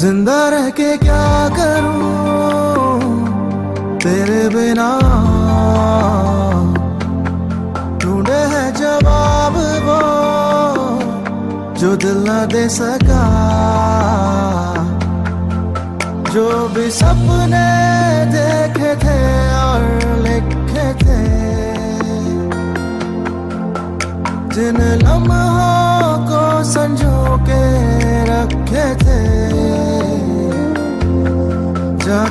ज़िंदा रह के क्या करूँ? तेरे बिना ढूंढे है जवाब वो, जो दिल ना दे सका। जो भी सपने देखे थे और लिखे थे, जिन लम्हा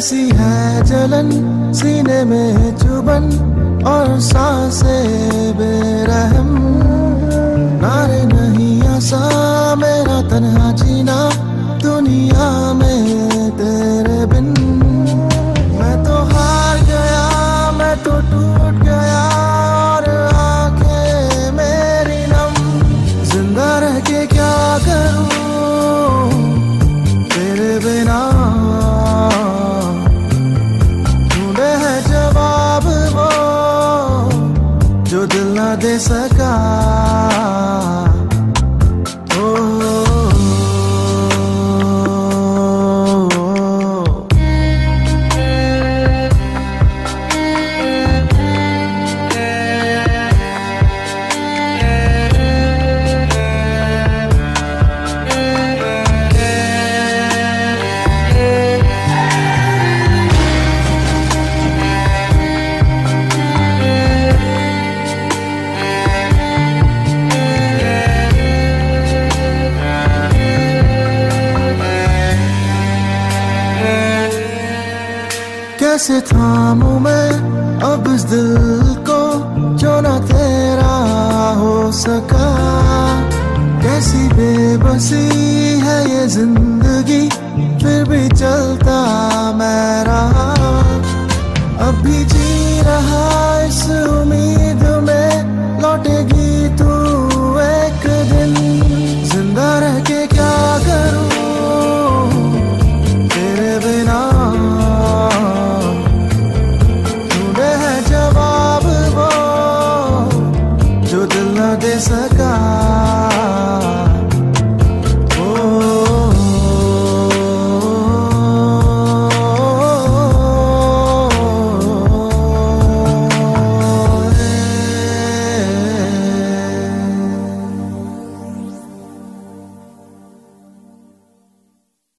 कैसी है जलन सीने में चुबन और साँसें। दिल कैसे थामू मैं, अब इस दिल को जो ना तेरा हो सका। कैसी बेबसी है ये ज़िंदगी, फिर भी चलता मैं रहा। अब भी जी रहा इस as a